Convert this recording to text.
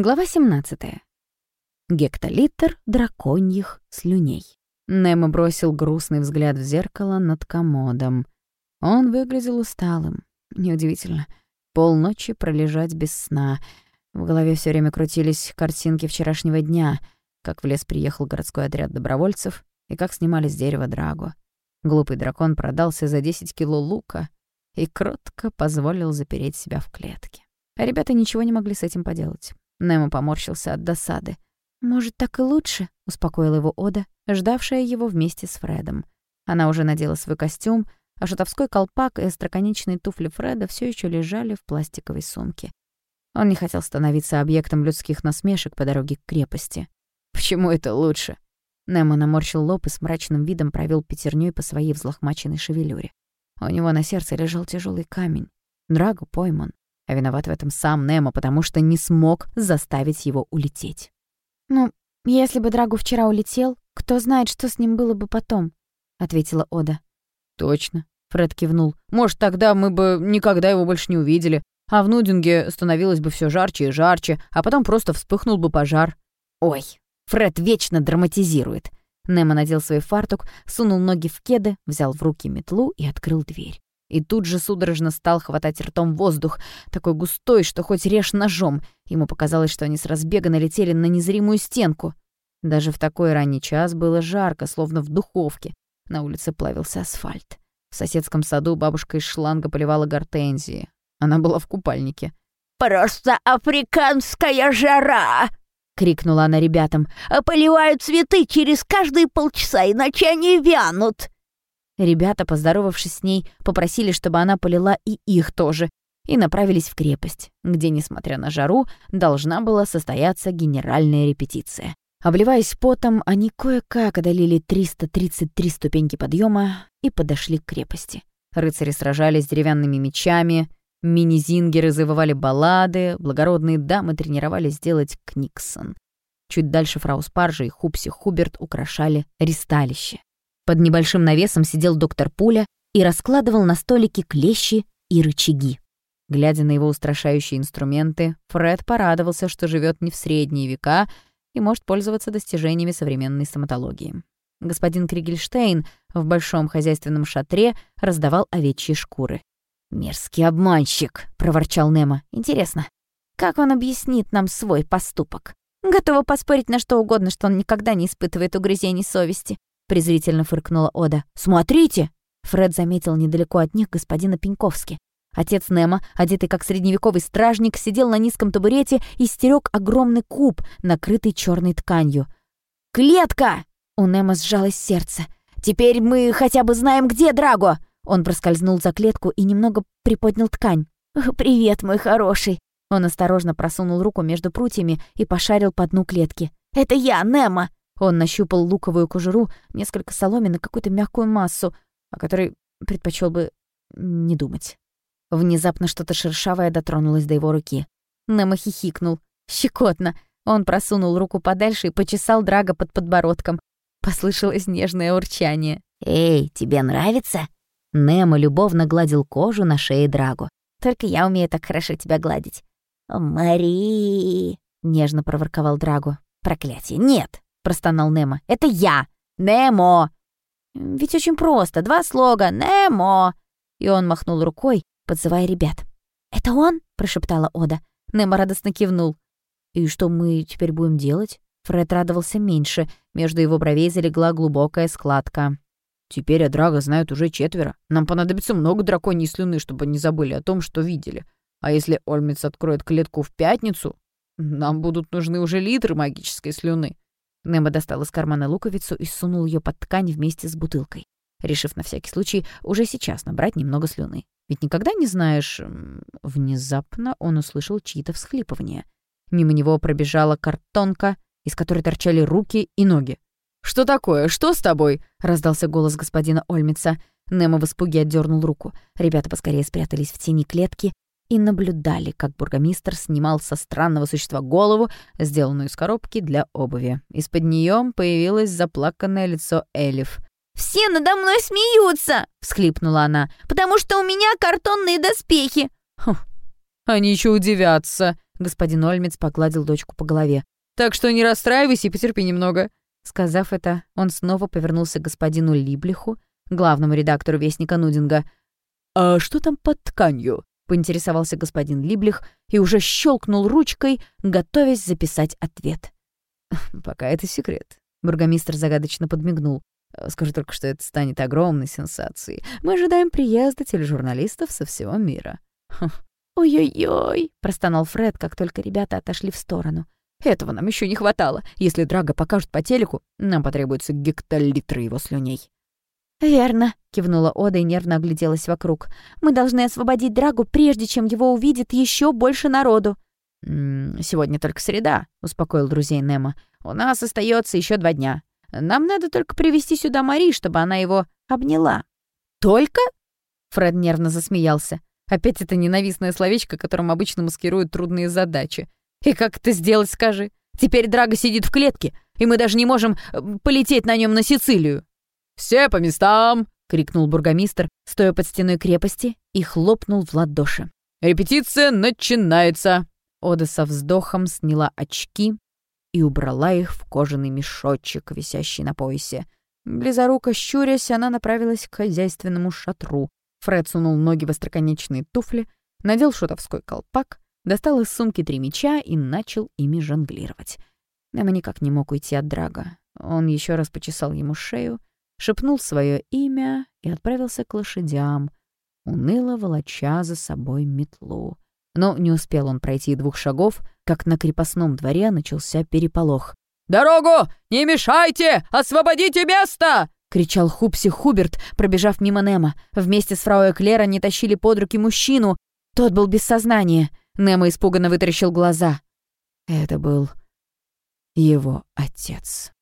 Глава 17. Гектолитр драконьих слюней. Немо бросил грустный взгляд в зеркало над комодом. Он выглядел усталым. Неудивительно. Полночи пролежать без сна. В голове все время крутились картинки вчерашнего дня, как в лес приехал городской отряд добровольцев и как снимали с дерева драгу. Глупый дракон продался за 10 кило лука и кротко позволил запереть себя в клетке. А ребята ничего не могли с этим поделать. Немо поморщился от досады. «Может, так и лучше?» — успокоила его Ода, ждавшая его вместе с Фредом. Она уже надела свой костюм, а шутовской колпак и остроконечные туфли Фреда все еще лежали в пластиковой сумке. Он не хотел становиться объектом людских насмешек по дороге к крепости. «Почему это лучше?» Немо наморщил лоб и с мрачным видом провел пятерней по своей взлохмаченной шевелюре. У него на сердце лежал тяжелый камень. Драго пойман. А виноват в этом сам Немо, потому что не смог заставить его улететь. «Ну, если бы Драго вчера улетел, кто знает, что с ним было бы потом», — ответила Ода. «Точно», — Фред кивнул. «Может, тогда мы бы никогда его больше не увидели, а в Нудинге становилось бы все жарче и жарче, а потом просто вспыхнул бы пожар». «Ой, Фред вечно драматизирует». Немо надел свой фартук, сунул ноги в кеды, взял в руки метлу и открыл дверь. И тут же судорожно стал хватать ртом воздух, такой густой, что хоть режь ножом. Ему показалось, что они с разбега налетели на незримую стенку. Даже в такой ранний час было жарко, словно в духовке. На улице плавился асфальт. В соседском саду бабушка из шланга поливала гортензии. Она была в купальнике. «Просто африканская жара!» — крикнула она ребятам. «Поливают цветы через каждые полчаса, иначе они вянут!» Ребята, поздоровавшись с ней, попросили, чтобы она полила и их тоже, и направились в крепость, где, несмотря на жару, должна была состояться генеральная репетиция. Обливаясь потом, они кое-как одолели 333 ступеньки подъема и подошли к крепости. Рыцари сражались деревянными мечами, мини-зингеры завывали баллады, благородные дамы тренировались делать книксон. Чуть дальше фрау Спаржа и Хупси Хуберт украшали ристалище. Под небольшим навесом сидел доктор Пуля и раскладывал на столике клещи и рычаги. Глядя на его устрашающие инструменты, Фред порадовался, что живет не в средние века и может пользоваться достижениями современной стоматологии. Господин Кригельштейн в большом хозяйственном шатре раздавал овечьи шкуры. «Мерзкий обманщик», — проворчал Немо. «Интересно, как он объяснит нам свой поступок? Готова поспорить на что угодно, что он никогда не испытывает угрызений совести презрительно фыркнула Ода. «Смотрите!» Фред заметил недалеко от них господина Пеньковски. Отец Немо, одетый как средневековый стражник, сидел на низком табурете и стерег огромный куб, накрытый черной тканью. «Клетка!» У Немо сжалось сердце. «Теперь мы хотя бы знаем, где Драго!» Он проскользнул за клетку и немного приподнял ткань. «Привет, мой хороший!» Он осторожно просунул руку между прутьями и пошарил по дну клетки. «Это я, Немо!» Он нащупал луковую кожуру, несколько соломин и какую-то мягкую массу, о которой предпочел бы не думать. Внезапно что-то шершавое дотронулось до его руки. Немо хихикнул. Щекотно. Он просунул руку подальше и почесал Драга под подбородком. Послышалось нежное урчание. «Эй, тебе нравится?» Немо любовно гладил кожу на шее Драгу. «Только я умею так хорошо тебя гладить». «Мари!» — нежно проворковал Драгу. «Проклятие! Нет! Простонал Немо. «Это я! Немо!» «Ведь очень просто. Два слога. Немо!» И он махнул рукой, подзывая ребят. «Это он?» — прошептала Ода. Немо радостно кивнул. «И что мы теперь будем делать?» Фред радовался меньше. Между его бровей залегла глубокая складка. «Теперь о Драго знают уже четверо. Нам понадобится много драконьей слюны, чтобы они забыли о том, что видели. А если Ольмец откроет клетку в пятницу, нам будут нужны уже литры магической слюны. Немо достал из кармана луковицу и сунул ее под ткань вместе с бутылкой, решив на всякий случай уже сейчас набрать немного слюны. Ведь никогда не знаешь... Внезапно он услышал чьи-то всхлипывания. Мимо него пробежала картонка, из которой торчали руки и ноги. «Что такое? Что с тобой?» — раздался голос господина Ольмица. Немо в испуге отдернул руку. Ребята поскорее спрятались в тени клетки и наблюдали, как бургомистр снимал со странного существа голову, сделанную из коробки для обуви. Из-под нее появилось заплаканное лицо Элиф. «Все надо мной смеются!» — всхлипнула она. «Потому что у меня картонные доспехи!» «Они еще удивятся!» — Господин Ольмец погладил дочку по голове. «Так что не расстраивайся и потерпи немного». Сказав это, он снова повернулся к господину Либлиху, главному редактору Вестника Нудинга. «А что там под тканью?» — поинтересовался господин Либлих и уже щелкнул ручкой, готовясь записать ответ. «Пока это секрет», — бургомистр загадочно подмигнул. «Скажу только, что это станет огромной сенсацией. Мы ожидаем приезда тележурналистов со всего мира». «Ой-ой-ой», — простонал Фред, как только ребята отошли в сторону. «Этого нам еще не хватало. Если Драго покажут по телеку, нам потребуется гектолитры его слюней». «Верно», — кивнула Ода и нервно огляделась вокруг. «Мы должны освободить Драгу, прежде чем его увидит еще больше народу». «М -м, «Сегодня только среда», — успокоил друзей Немо. «У нас остается еще два дня. Нам надо только привести сюда Мари, чтобы она его обняла». «Только?» — Фред нервно засмеялся. Опять это ненавистное словечко, которым обычно маскируют трудные задачи. И как это сделать, скажи? Теперь Драго сидит в клетке, и мы даже не можем э, полететь на нем на Сицилию. «Все по местам!» — крикнул бургомистр, стоя под стеной крепости, и хлопнул в ладоши. «Репетиция начинается!» Ода со вздохом сняла очки и убрала их в кожаный мешочек, висящий на поясе. Близоруко щурясь, она направилась к хозяйственному шатру, Фред сунул ноги в остроконечные туфли, надел шутовской колпак, достал из сумки три меча и начал ими жонглировать. Немо никак не мог уйти от Драга. Он еще раз почесал ему шею, шепнул свое имя и отправился к лошадям, уныло волоча за собой метлу. Но не успел он пройти двух шагов, как на крепостном дворе начался переполох. «Дорогу! Не мешайте! Освободите место!» — кричал Хупси Хуберт, пробежав мимо Немо. Вместе с фрау Эклер они тащили под руки мужчину. Тот был без сознания. Немо испуганно вытаращил глаза. Это был его отец.